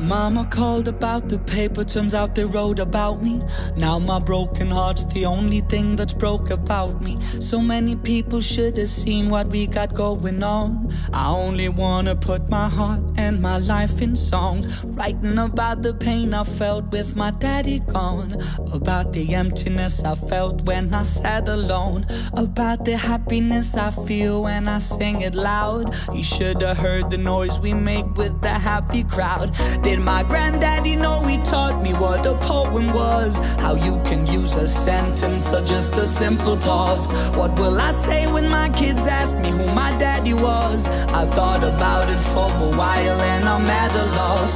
Mama called about the paper, turns out they wrote about me. Now my broken heart's the only thing that's broke about me. So many people should have seen what we got going on. I only wanna put my heart and my life in songs. Writing about the pain I felt with my daddy gone. About the emptiness I felt when I sat alone. About the happiness I feel when I sing it loud. You should have heard the noise we make with the happy crowd. Did my granddaddy know he taught me what a poem was? How you can use a sentence or just a simple pause. What will I say when my kids ask me who my daddy was? I thought about it for a while and I'm at a loss.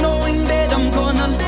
Knowing that I'm gonna live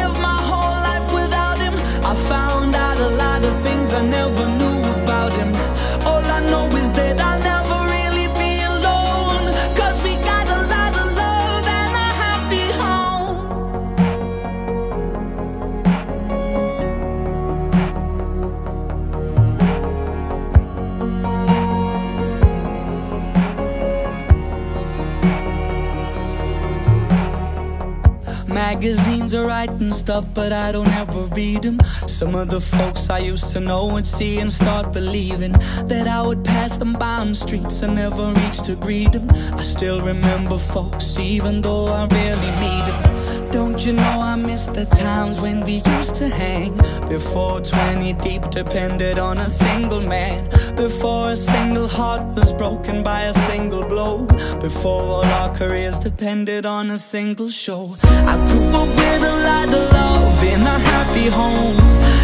Magazines are writing stuff, but I don't ever read them. Some of the folks I used to know and see and start believing that I would pass them by on the streets and never reach to greet them. I still remember folks, even though I rarely meet them. Don't you know I miss the times when we used to hang? Before 20 deep depended on a single man. Before a single heart was broken by a single blow. Before all our careers depended on a single show. I grew up with a lot of love in a happy home.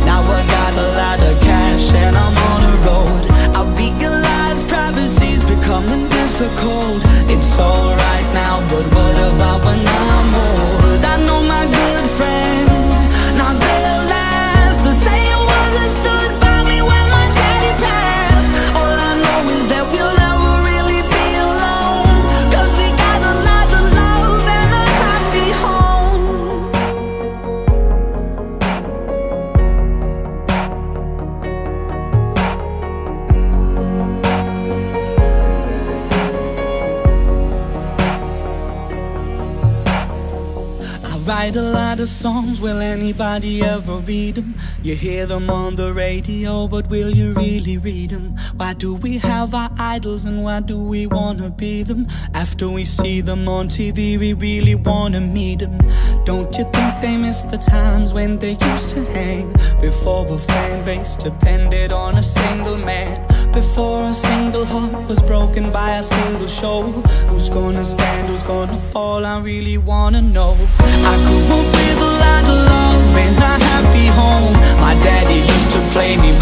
Now I got a lot of cash and I'm on a road. I realize privacy's becoming difficult. It's alright now, but what about when I'm old? Write a lot of songs, will anybody ever read them? You hear them on the radio, but will you really read them? Why do we have our idols and why do we wanna be them? After we see them on TV, we really wanna meet them. Don't you think they miss the times when they used to hang? Before a fan base depended on a single man. Before a single heart was broken by a single show. Who's gonna stand, who's gonna fall? I really wanna know. I grew up with a lot of love in a happy home. My daddy used to play me